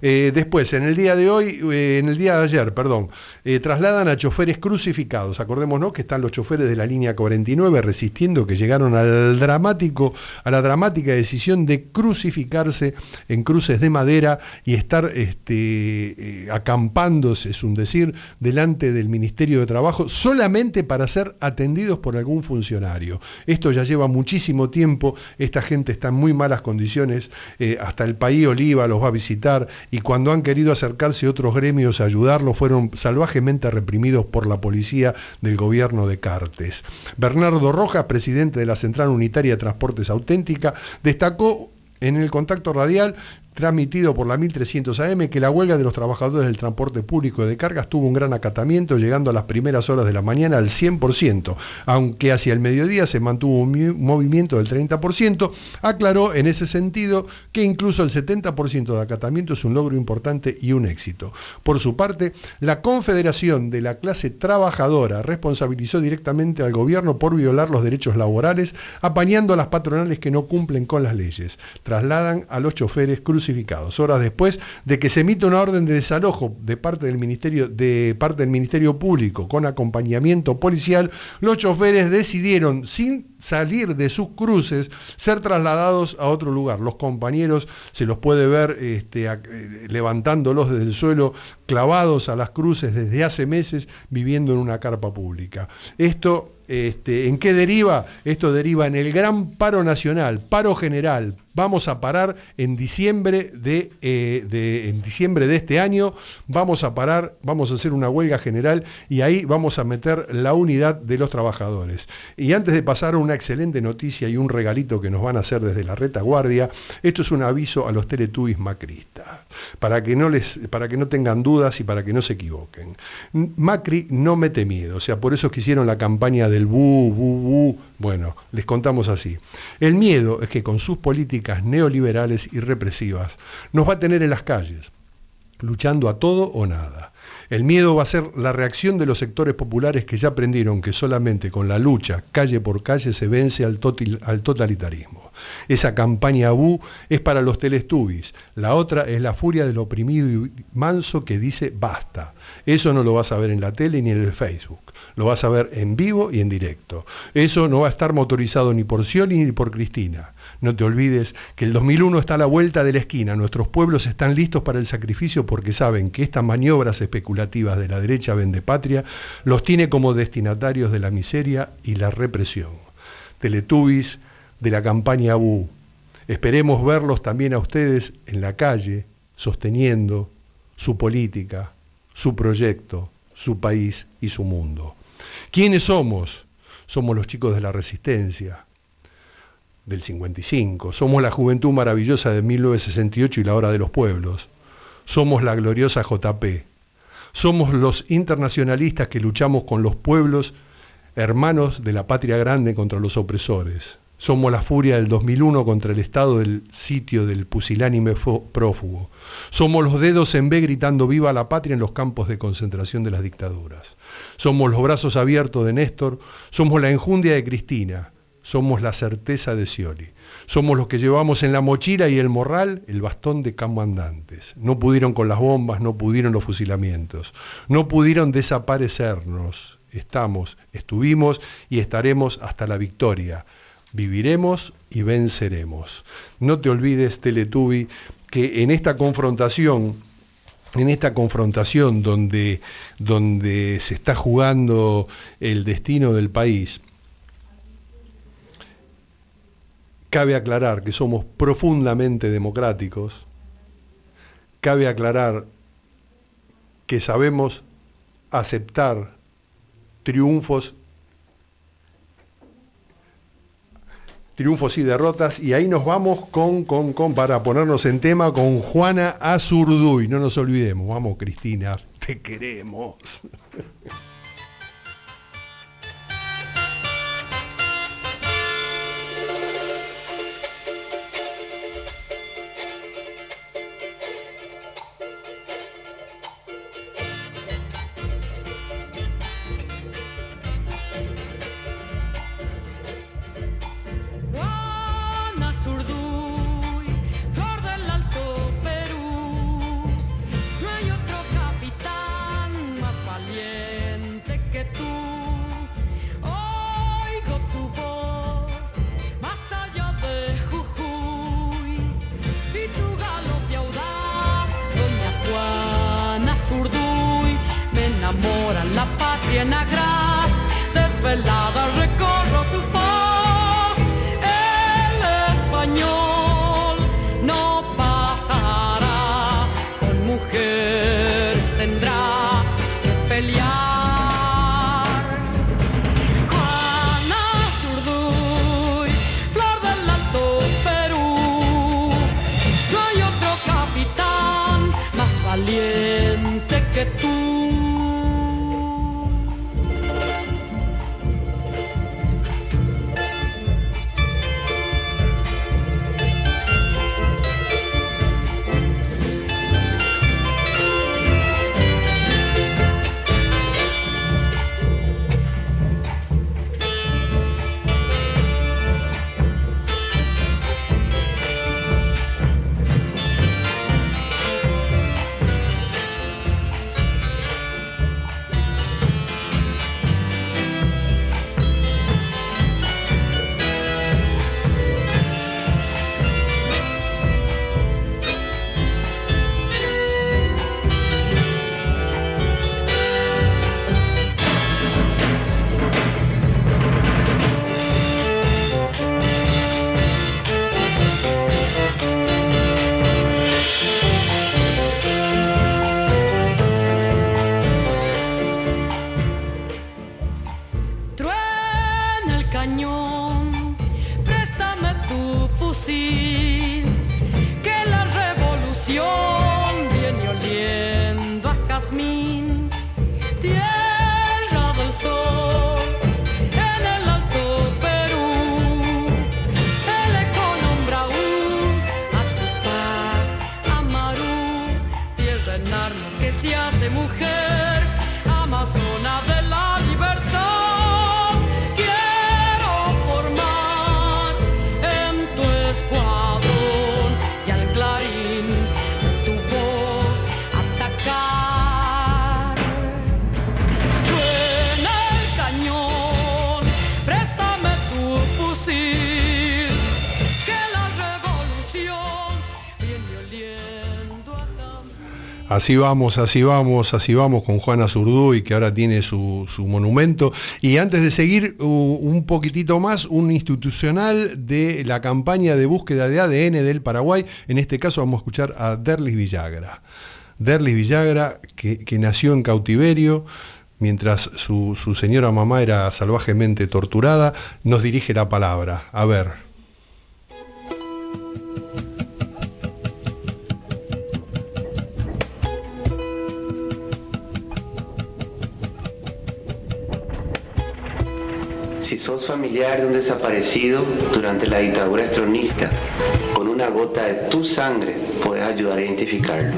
Eh, después, en el día de hoy, eh, en el día de ayer, perdón, eh, trasladan a choferes crucificados. Acordémonos que están los choferes de la línea 49 resistiendo, que llegaron al dramático, a la dramática decisión de crucificarse en cruces de madera y estar este, acampándose, es un decir, delante del Ministerio de Trabajo, solamente para ser atendidos por algún funcionario. Esto ya lleva muchísimo tiempo, esta gente está en muy malas condiciones, hasta el país Oliva los va a visitar y cuando han querido acercarse otros gremios a ayudarlo fueron salvajemente reprimidos por la policía del gobierno de Cartes. Bernardo Rojas, presidente de la Central Unitaria de Transportes Auténtica, destacó en el contacto radial transmitido por la 1300 AM que la huelga de los trabajadores del transporte público de cargas tuvo un gran acatamiento, llegando a las primeras horas de la mañana al 100%, aunque hacia el mediodía se mantuvo un movimiento del 30%, aclaró en ese sentido que incluso el 70% de acatamiento es un logro importante y un éxito. Por su parte, la Confederación de la Clase Trabajadora responsabilizó directamente al gobierno por violar los derechos laborales, apañando a las patronales que no cumplen con las leyes. Trasladan a los choferes cruzados horas después de que se emita una orden de desalojo de parte del Ministerio, de parte del Ministerio Público con acompañamiento policial, los choferes decidieron, sin salir de sus cruces, ser trasladados a otro lugar. Los compañeros se los puede ver este, eh, levantándolos desde el suelo, clavados a las cruces desde hace meses, viviendo en una carpa pública. Esto este, ¿En qué deriva? Esto deriva en el gran paro nacional, paro general. Vamos a parar en diciembre de, eh, en diciembre de este año, vamos a parar, vamos a hacer una huelga general y ahí vamos a meter la unidad de los trabajadores. Y antes de pasar una excelente noticia y un regalito que nos van a hacer desde la retaguardia, esto es un aviso a los teletubbies macristas, para que no, les, para que no tengan dudas y para que no se equivoquen. Macri no mete miedo, o sea, por eso quisieron la campaña del bu, bu, bu. Bueno, les contamos así. El miedo es que con sus políticas neoliberales y represivas nos va a tener en las calles, luchando a todo o nada. El miedo va a ser la reacción de los sectores populares que ya aprendieron que solamente con la lucha, calle por calle, se vence al, totalitarismo. Esa campaña bu es para los telestubis. La otra es la furia del oprimido y manso que dice basta. Eso no lo vas a ver en la tele ni en el Facebook lo vas a ver en vivo y en directo. Eso no va a estar motorizado ni por Scioli ni por Cristina. No te olvides que el 2001 está a la vuelta de la esquina. Nuestros pueblos están listos para el sacrificio porque saben que estas maniobras especulativas de la derecha patria los tiene como destinatarios de la miseria y la represión. Teletubbies de la campaña BU. Esperemos verlos también a ustedes en la calle, sosteniendo su política, su proyecto, su país y su mundo. ¿Quiénes somos? Somos los chicos de la resistencia del 55, somos la juventud maravillosa de 1968 y la hora de los pueblos, somos la gloriosa JP, somos los internacionalistas que luchamos con los pueblos hermanos de la patria grande contra los opresores. Somos la furia del 2001 contra el estado del sitio del pusilánime prófugo. Somos los dedos en B gritando viva la patria en los campos de concentración de las dictaduras. Somos los brazos abiertos de Néstor, somos la enjundia de Cristina, somos la certeza de Scioli. Somos los que llevamos en la mochila y el morral el bastón de comandantes. No pudieron con las bombas, no pudieron los fusilamientos, no pudieron desaparecernos. Estamos, estuvimos y estaremos hasta la victoria viviremos y venceremos. No te olvides, Teletubi, que en esta confrontación, en esta confrontación donde, donde se está jugando el destino del país, cabe aclarar que somos profundamente democráticos, cabe aclarar que sabemos aceptar triunfos triunfos y derrotas, y ahí nos vamos con, con, con, para ponernos en tema, con Juana Azurduy. No nos olvidemos, vamos Cristina, te queremos. Así vamos, así vamos, así vamos con Juana Zurduy, que ahora tiene su, monumento. Y antes de seguir un poquitito más, un institucional de la campaña de búsqueda de ADN del Paraguay. En este caso vamos a escuchar a Derlis Villagra. Derlis Villagra, que, que nació en cautiverio, mientras su, su señora mamá era salvajemente torturada, nos dirige la palabra. A ver. Si sos familiar de un desaparecido durante la dictadura estronista, con una gota de tu sangre puedes ayudar a identificarlo.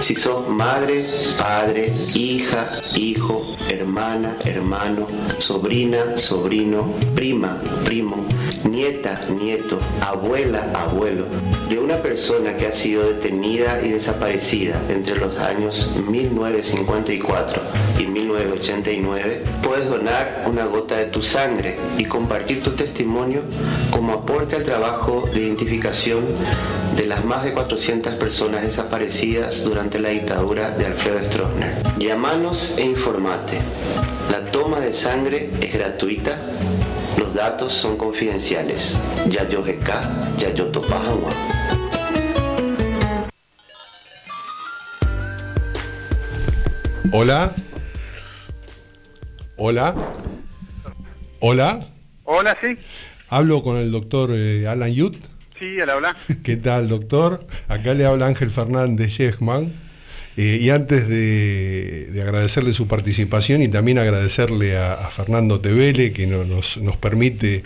Si sos madre, padre, hija, hijo, hermana, hermano, sobrina, sobrino, prima, primo, nieta, nieto, abuela, abuelo, de una persona que ha sido detenida y desaparecida entre los años 1954 y 1989, puedes donar una gota de tu sangre y compartir tu testimonio como aporte al trabajo de identificación de las más de 400 personas desaparecidas durante la dictadura de Alfredo Stroessner. Llámanos e informate. La toma de sangre es gratuita, los datos son confidenciales. Yayo GK, Yayo Topajagua. Hola. Hola. Hola. Hola, sí. Hablo con el doctor eh, Alan Yut. Sí, al habla. ¿Qué tal, doctor? Acá le habla Ángel Fernández Yechman. Eh, y antes de, de agradecerle su participación y también agradecerle a, a Fernando Tevele que no- nos, nos permite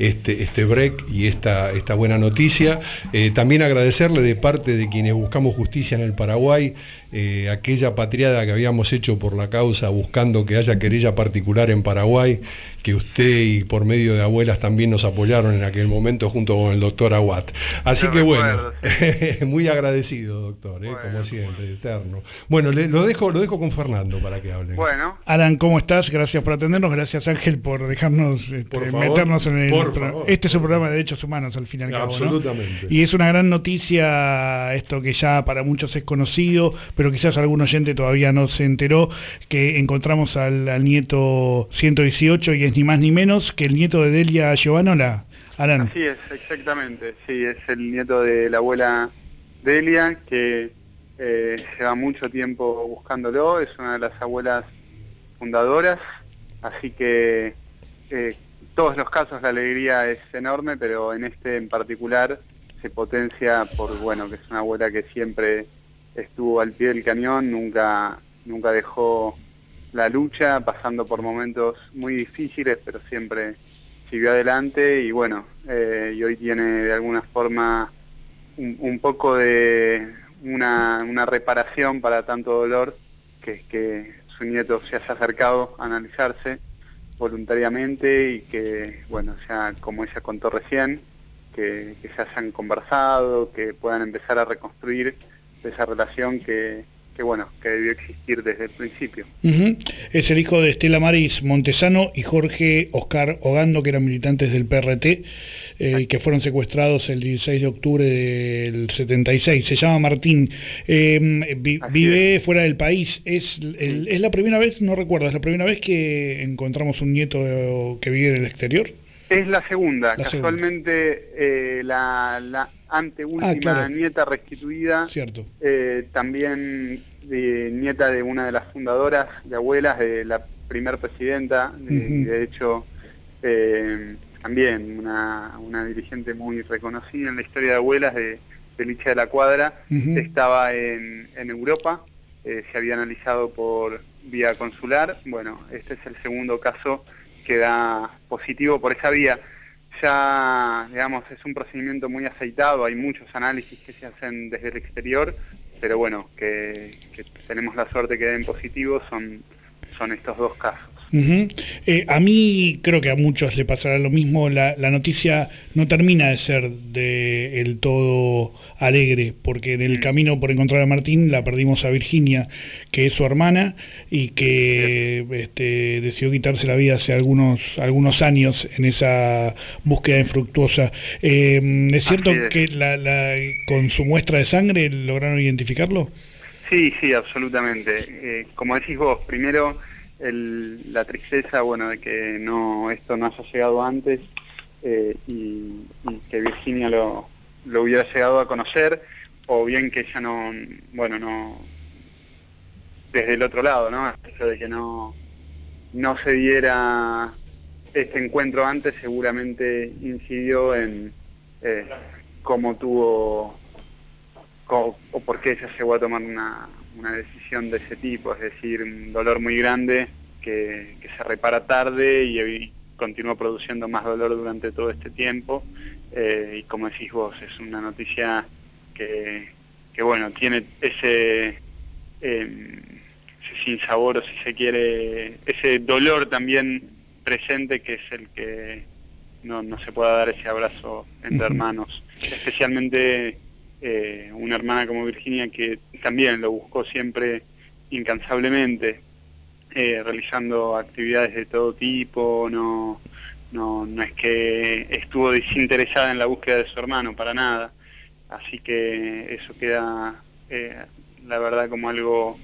este, este break y esta, esta buena noticia, eh, también agradecerle de parte de quienes buscamos justicia en el Paraguay, eh, aquella patriada que habíamos hecho por la causa buscando que haya querella particular en Paraguay, que usted y por medio de abuelas también nos apoyaron en aquel momento junto con el doctor Aguat. Así que recuerdo, bueno, muy agradecido, doctor, eh, como siempre, eterno. Bueno, le- lo, dejo, lo dejo con Fernando para que hable. Bueno, Alan, ¿cómo estás? Gracias por atendernos. Gracias, Ángel, por dejarnos este, Por favor, meternos en el. por pro- favor. Este es un programa de derechos humanos, al fin y al cabo. ¿no? Absolutamente. Y es una gran noticia, esto que ya para muchos es conocido, pero quizás algún oyente todavía no se enteró, que encontramos al, nieto 118 y es ni más ni menos que el nieto de Delia Giovanola. Alan. así es, exactamente. Sí, es el nieto de la abuela Delia, que eh, lleva mucho tiempo buscándolo, es una de las abuelas fundadoras, así que eh, todos los casos la alegría es enorme, pero en este en particular se potencia por, bueno, que es una abuela que siempre estuvo al pie del cañón, nunca, nunca dejó la lucha, pasando por momentos muy difíciles, pero siempre siguió adelante y bueno, eh, y hoy tiene de alguna forma un, poco de una, una reparación para tanto dolor, que es que su nieto se haya acercado a analizarse voluntariamente y que, bueno, ya como ella contó recién, que se hayan conversado, que puedan empezar a reconstruir esa relación que, que, bueno, que debió existir desde el principio. Es el hijo de Estela Maris Montesano y Jorge Oscar Ogando, que eran militantes del PRT, eh, que fueron secuestrados el 16 de octubre del 76. Se llama Martín. Eh, vi- vive fuera del país. Es, el- es la primera vez, no recuerdo, es la primera vez que encontramos un nieto que vive en el exterior. Es la segunda, La segunda. casualmente eh, la, la anteúltima Ah, claro. nieta restituida, Cierto. eh, también de- nieta de una de las fundadoras, de abuelas de la primer presidenta, de, de hecho eh, también una, una dirigente muy reconocida en la historia de abuelas de, Licha de la Cuadra, estaba en, en Europa, eh, se había analizado por vía consular, bueno, este es el segundo caso que da positivo por esa vía. Ya, digamos, es un procedimiento muy aceitado, hay muchos análisis que se hacen desde el exterior, pero bueno, que, tenemos la suerte que den positivos son, son estos dos casos. Eh, a mí creo que a muchos le pasará lo mismo. La, la noticia no termina de ser de el todo alegre, porque en el camino por encontrar a Martín la perdimos a Virginia, que es su hermana y que este, decidió quitarse la vida hace algunos algunos años en esa búsqueda infructuosa. Eh, ¿Es cierto es. que la, la- con su muestra de sangre lograron identificarlo? Sí, sí, absolutamente. Eh, como decís vos, primero el- la tristeza, bueno, de que no esto no haya llegado antes eh, y, que Virginia lo, lo hubiera llegado a conocer, o bien que ella no, bueno, no, desde el otro lado, ¿no? Hecho de que no, no se diera este encuentro antes seguramente incidió en eh, cómo tuvo o por qué ella llegó a tomar una, una decisión de ese tipo, es decir, un dolor muy grande que, que se repara tarde y, y continúa produciendo más dolor durante todo este tiempo. Eh, y como decís vos, es una noticia que, que bueno, tiene ese, eh, ese sinsabor o si se quiere, ese dolor también presente que es el que no, no se pueda dar ese abrazo entre hermanos. Especialmente eh, una hermana como Virginia que también lo buscó siempre incansablemente, eh, realizando actividades de todo tipo, no, no, no es que estuvo desinteresada en la búsqueda de su hermano, para nada. Así que eso queda, eh, la verdad, como algo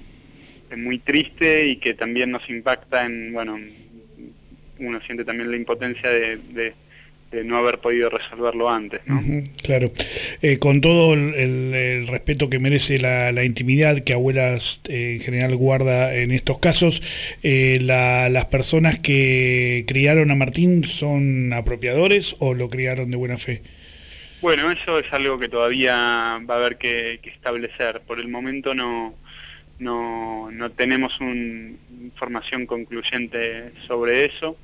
muy triste y que también nos impacta en, bueno, uno siente también la impotencia de, de- de no haber podido resolverlo antes, ¿no? Claro, Eh, con todo el, el- el respeto que merece la, la intimidad que abuelas eh, en general guarda en estos casos, eh, la- las personas que criaron a Martín son apropiadores o lo criaron de buena fe. Bueno, eso es algo que todavía va a haber que, que establecer. Por el momento no, no, no tenemos una información concluyente sobre eso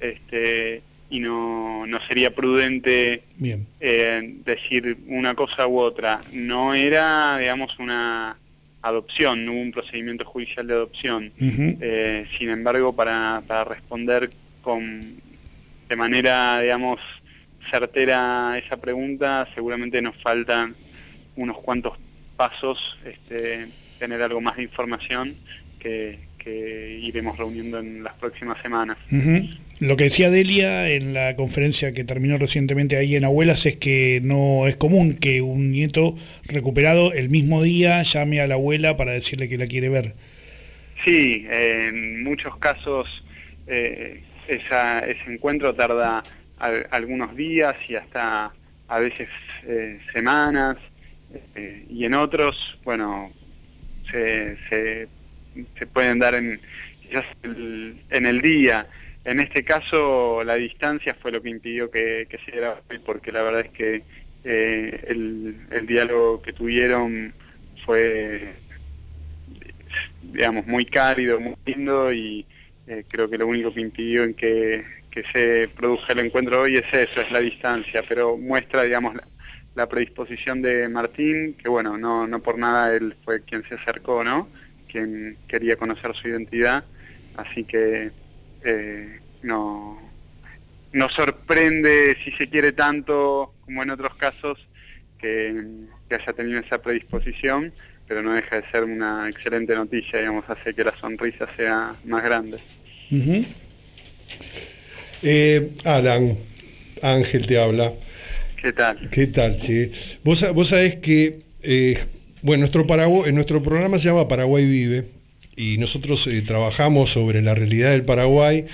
este, y no, no sería prudente Bien. eh, decir una cosa u otra. No era, digamos, una adopción, no hubo un procedimiento judicial de adopción. Eh, sin embargo, para, para responder con, de manera, digamos, certera a esa pregunta, seguramente nos faltan unos cuantos pasos, este, tener algo más de información que, que iremos reuniendo en las próximas semanas. Lo que decía Delia en la conferencia que terminó recientemente ahí en Abuelas es que no es común que un nieto recuperado el mismo día llame a la abuela para decirle que la quiere ver. Sí, en muchos casos eh, ese encuentro tarda al- algunos días y hasta a veces eh, semanas, eh, y en otros, bueno, se, se, se pueden dar en, quizás en el día. En este caso la distancia fue lo que impidió que, que se diera porque la verdad es que eh, el, el diálogo que tuvieron fue digamos, muy cálido, muy lindo y eh, creo que lo único que impidió en que, que se produzca el encuentro hoy es eso, es la distancia, pero muestra, digamos, la, la predisposición de Martín, que bueno, no, no por nada él fue quien se acercó, ¿no? Quien quería conocer su identidad, así que eh, no, no sorprende, si se quiere tanto como en otros casos, que, que haya tenido esa predisposición, pero no deja de ser una excelente noticia, digamos, hace que la sonrisa sea más grande. Eh, Alan, Ángel te habla. ¿Qué tal? ¿Qué tal, che? Vos, vos sabés que, eh, bueno, nuestro, Paragu- nuestro programa se llama Paraguay Vive y nosotros eh, trabajamos sobre la realidad del Paraguay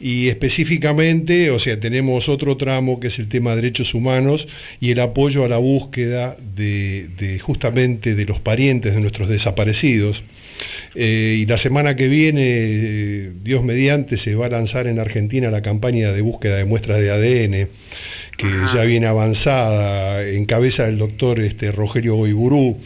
y específicamente, o sea, tenemos otro tramo que es el tema de derechos humanos y el apoyo a la búsqueda de, justamente de los parientes de nuestros desaparecidos. Eh, y la semana que viene, eh, Dios mediante, se va a lanzar en Argentina la campaña de búsqueda de muestras de ADN, que ya viene avanzada, en cabeza del doctor este, Rogelio Goiburú.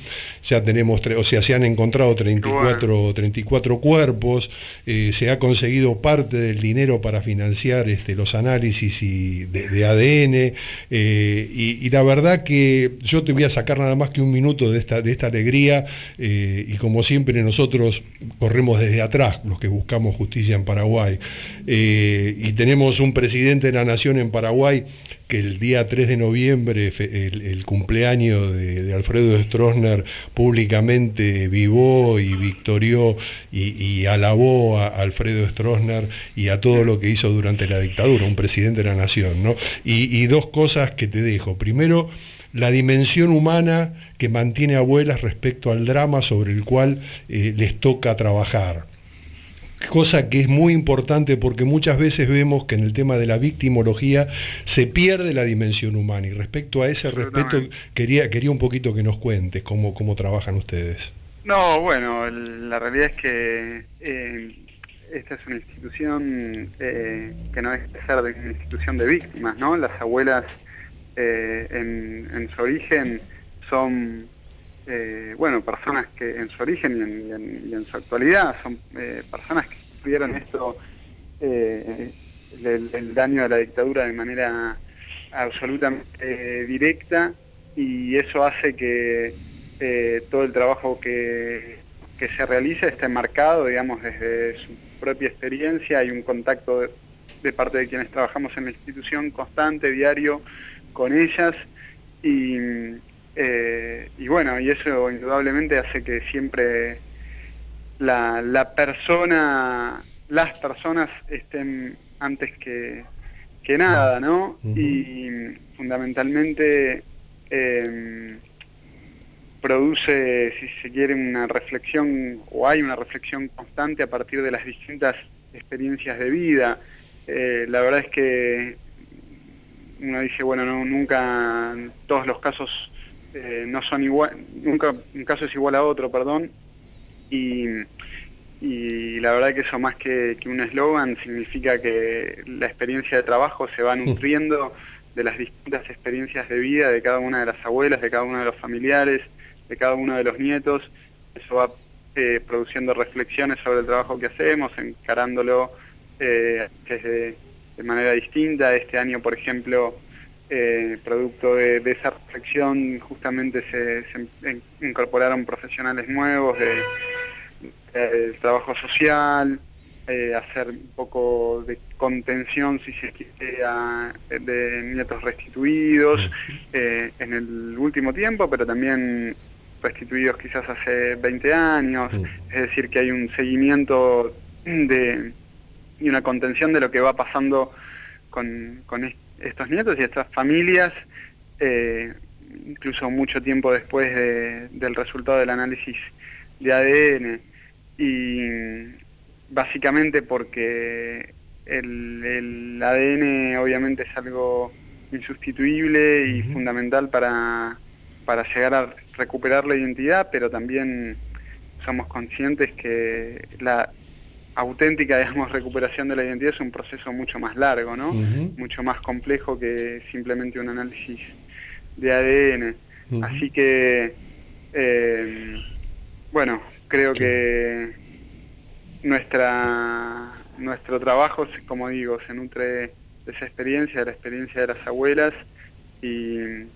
Ya tenemos, o sea, se han encontrado 34, 34 cuerpos, eh, se ha conseguido parte del dinero para financiar este, los análisis y de, de ADN, eh, y, y la verdad que yo te voy a sacar nada más que un minuto de esta, de esta alegría, eh, y como siempre nosotros corremos desde atrás, los que buscamos justicia en Paraguay, y tenemos un presidente de la nación en Paraguay que el día 3 de noviembre, el, cumpleaños de, Alfredo Stroessner, públicamente vivó y victorió y, alabó a Alfredo Stroessner y a todo lo que hizo durante la dictadura, un presidente de la nación. ¿no? Y, y dos cosas que te dejo. Primero, la dimensión humana que mantiene abuelas respecto al drama sobre el cual eh, les toca trabajar cosa que es muy importante porque muchas veces vemos que en el tema de la victimología se pierde la dimensión humana y respecto a ese respeto quería, quería un poquito que nos cuentes cómo, cómo trabajan ustedes. No, bueno, el- la realidad es que eh, esta es una institución eh, que no es ser de- una institución de víctimas, ¿no? Las abuelas eh, en, en su origen son, eh, bueno, personas que en su origen y en, y en- su actualidad son eh, personas que sufrieron esto, eh, el, daño de la dictadura de manera absolutamente directa y eso hace que todo el trabajo que, que se realiza esté marcado, digamos, desde su propia experiencia, hay un contacto de, de parte de quienes trabajamos en la institución constante, diario, con ellas y, eh, y bueno, y eso indudablemente hace que siempre la, la persona, las personas estén antes que, que nada, ¿no? Y fundamentalmente eh, produce, si se quiere, una reflexión, o hay una reflexión constante a partir de las distintas experiencias de vida. Eh, la verdad es que uno dice, bueno, no, nunca, todos los casos eh, no son igual, nunca un caso es igual a otro, perdón, y, y la verdad que eso más que, que un eslogan significa que la experiencia de trabajo se va nutriendo de las distintas experiencias de vida de cada una de las abuelas, de cada uno de los familiares, de cada uno de los nietos, eso va eh, produciendo reflexiones sobre el trabajo que hacemos, encarándolo eh, desde- de manera distinta. Este año, por ejemplo, eh, producto de, de esa reflexión, justamente se, se in- incorporaron profesionales nuevos de- del trabajo social, eh, hacer un poco de contención, si se quiere, a- de nietos restituidos eh, en el último tiempo, pero también restituidos quizás hace 20 años, es decir, que hay un seguimiento de, y una contención de lo que va pasando con, con est- estos nietos y estas familias, eh, incluso mucho tiempo después de- del resultado del análisis de ADN. Y básicamente porque el, el ADN obviamente es algo insustituible y fundamental para, para llegar a recuperar la identidad, pero también somos conscientes que la auténtica, digamos, recuperación de la identidad es un proceso mucho más largo, ¿no? Mucho más complejo que simplemente un análisis de ADN. Así que, eh, bueno, creo que nuestra nuestro trabajo, como digo, se nutre de esa experiencia, de la experiencia de las abuelas y,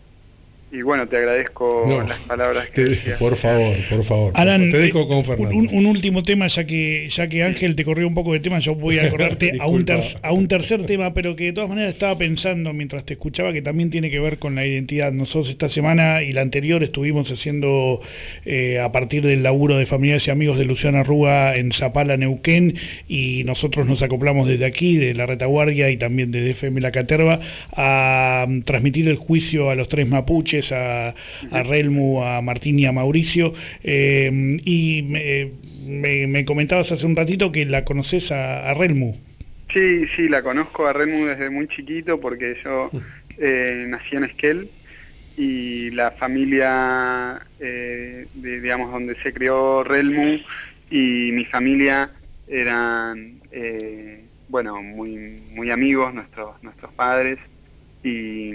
y bueno, te agradezco No, las palabras que Te- por favor, por favor. Alan, te dejo con eh, Fernando. un, un último tema, ya que ya que Ángel te corrió un poco de tema, yo voy a acordarte a, un ter- a un tercer tema, pero que de todas maneras estaba pensando mientras te escuchaba que también tiene que ver con la identidad. Nosotros esta semana y la anterior estuvimos haciendo, eh, a partir del laburo de familiares y amigos de Luciana Rúa en Zapala, Neuquén, y nosotros nos acoplamos desde aquí, de la retaguardia y también desde FM La Caterva, a mm, transmitir el juicio a los tres mapuches, a, a Relmu, a Martín y a Mauricio. eh, y me, me- me comentabas hace un ratito que la conoces a, a Relmu. Sí, sí, la conozco a Remu desde muy chiquito porque yo eh, nací en Esquel y la familia, eh, de- digamos, donde se crió Relmu y mi familia eran, eh, bueno, muy, muy amigos, nuestros, nuestros padres y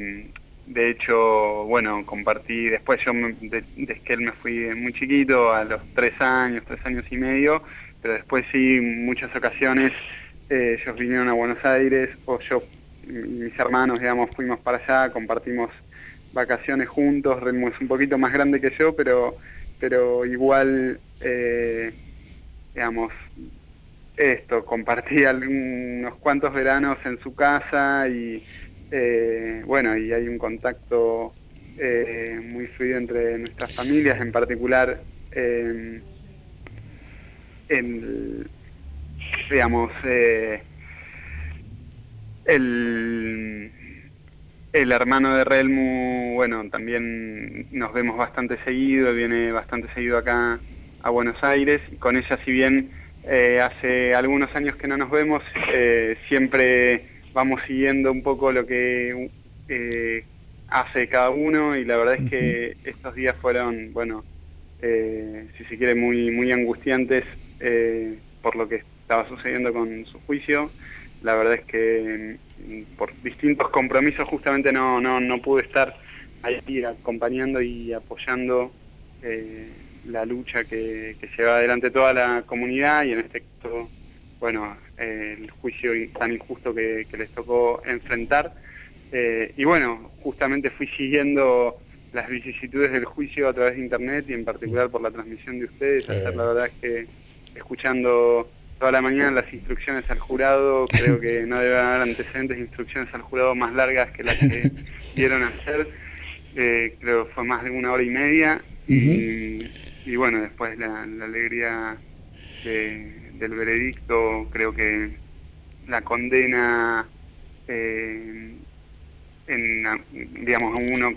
de hecho, bueno, compartí, después yo me- de, de Esquel me fui muy chiquito, a los tres años, tres años y medio, pero después sí, muchas ocasiones eh, ellos vinieron a Buenos Aires o yo mis hermanos, digamos, fuimos para allá, compartimos vacaciones juntos, Relmo es un poquito más grande que yo, pero, pero igual, eh, digamos, esto, compartí algún- unos cuantos veranos en su casa y eh, bueno, y hay un contacto eh, muy fluido entre nuestras familias, en particular eh, el, digamos, eh, el, el hermano de Relmu, bueno, también nos vemos bastante seguido, viene bastante seguido acá a Buenos Aires, con ella si bien hace algunos años que no nos vemos, siempre vamos siguiendo un poco lo que eh, hace cada uno y la verdad es que estos días fueron, bueno, eh, si se quiere, muy, muy angustiantes eh, por lo que estaba sucediendo con su juicio. La verdad es que mm, por distintos compromisos justamente no, no, no pude estar ahí acompañando y apoyando eh, la lucha que, que, lleva adelante toda la comunidad y en este caso, bueno, el juicio tan injusto que, que les tocó enfrentar. Eh, y bueno, justamente fui siguiendo las vicisitudes del juicio a través de internet y en particular por la transmisión de ustedes. Ayer la verdad es que escuchando toda la mañana las instrucciones al jurado, creo que no debe haber antecedentes de instrucciones al jurado más largas que las que dieron hacer. Eh, creo que fue más de una hora y media. y, y, bueno, después la, la alegría de, del veredicto, creo que la condena eh, en, digamos, uno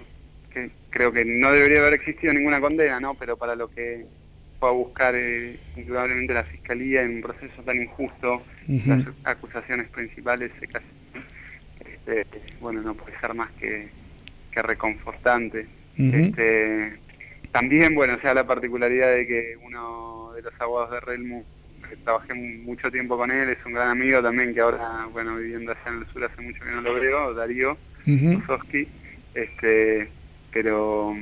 que creo que no debería haber existido ninguna condena, ¿no? Pero para lo que fue a buscar eh, indudablemente la Fiscalía en un proceso tan injusto, uh -huh. las acusaciones principales se casi, este, bueno, no puede ser más que, que reconfortante. Uh -huh. este, también, bueno, o sea, la particularidad de que uno de los abogados de Relmu, trabajé mucho tiempo con él, es un gran amigo también, que ahora, bueno, viviendo allá en el sur hace mucho que no lo veo, Darío uh -huh. este, pero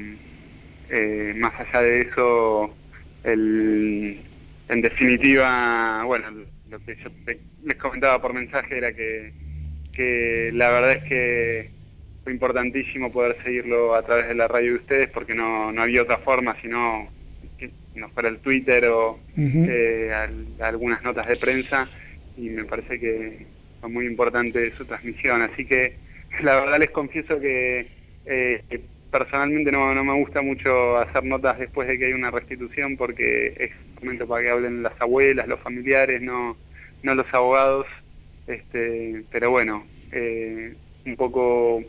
eh, más allá de eso, el, en definitiva, bueno, lo que yo les comentaba por mensaje era que, que la verdad es que fue importantísimo poder seguirlo a través de la radio de ustedes porque no, no había otra forma sino no fuera el Twitter o uh -huh. eh, al, algunas notas de prensa y me parece que fue muy importante su transmisión. Así que la verdad les confieso que eh, personalmente no, no me gusta mucho hacer notas después de que hay una restitución porque es momento para que hablen las abuelas, los familiares, no, no los abogados. Este, pero bueno, eh, un poco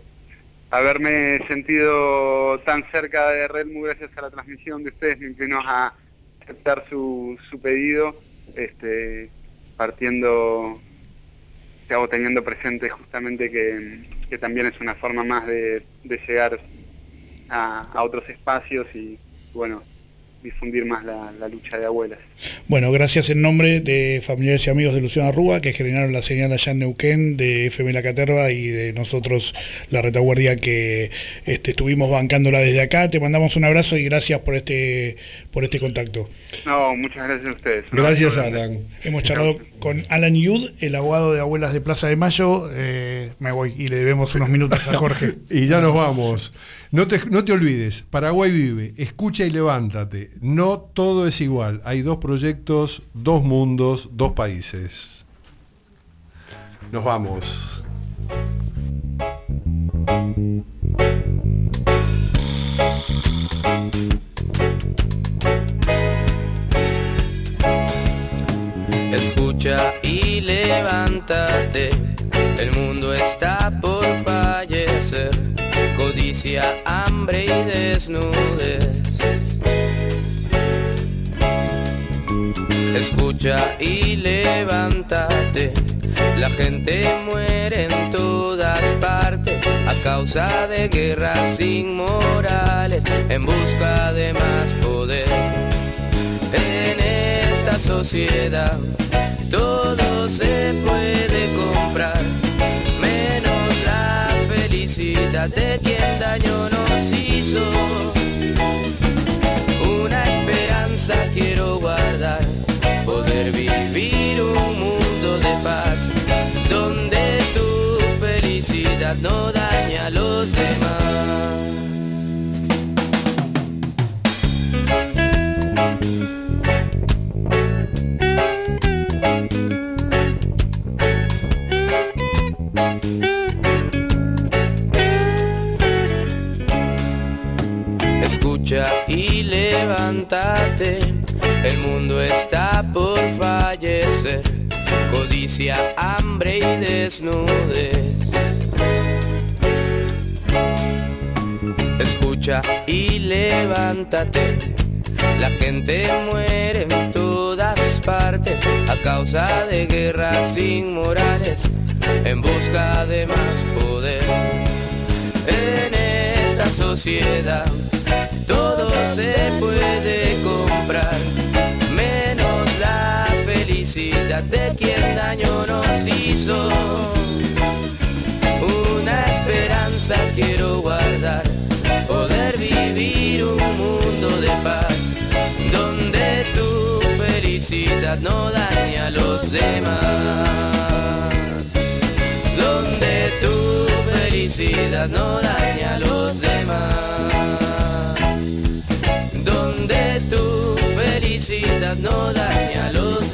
haberme sentido tan cerca de Redmu gracias a la transmisión de ustedes me inclinó a aceptar su, su pedido, este, partiendo, o teniendo presente justamente que, que, también es una forma más de, de llegar a, a otros espacios y bueno, difundir más la, la, lucha de abuelas. Bueno, gracias en nombre de familiares y amigos de Luciano Arrúa, que generaron la señal allá en Neuquén, de FM La Caterva y de nosotros, la retaguardia, que este, estuvimos bancándola desde acá. Te mandamos un abrazo y gracias por este, por este contacto. No, muchas gracias a ustedes. Gracias, Alan. Hemos charlado con Alan Yud, el abogado de Abuelas de Plaza de Mayo. Eh, me voy y le debemos unos minutos a Jorge. y ya nos vamos. No te, no te olvides, Paraguay vive, escucha y levántate. No todo es igual. Hay dos proyectos, dos mundos, dos países. Nos vamos. Escucha y levántate, el mundo está por hambre y desnudez. Escucha y levántate, la gente muere en todas partes a causa de guerras inmorales en busca de más poder. En esta sociedad todo se puede comprar, menos la felicidad de quien no daña a los demás. Escucha y levántate, el mundo está por fallecer, codicia, hambre y desnudez. Y levántate, la gente muere en todas partes a causa de guerras inmorales en busca de más poder. En esta sociedad todo se puede comprar, menos la felicidad de quien daño nos hizo. Una esperanza quiero guardar, felicidad no dañe a los demás. Donde tu felicidad no dañe a los demás. Donde tu felicidad no daña a los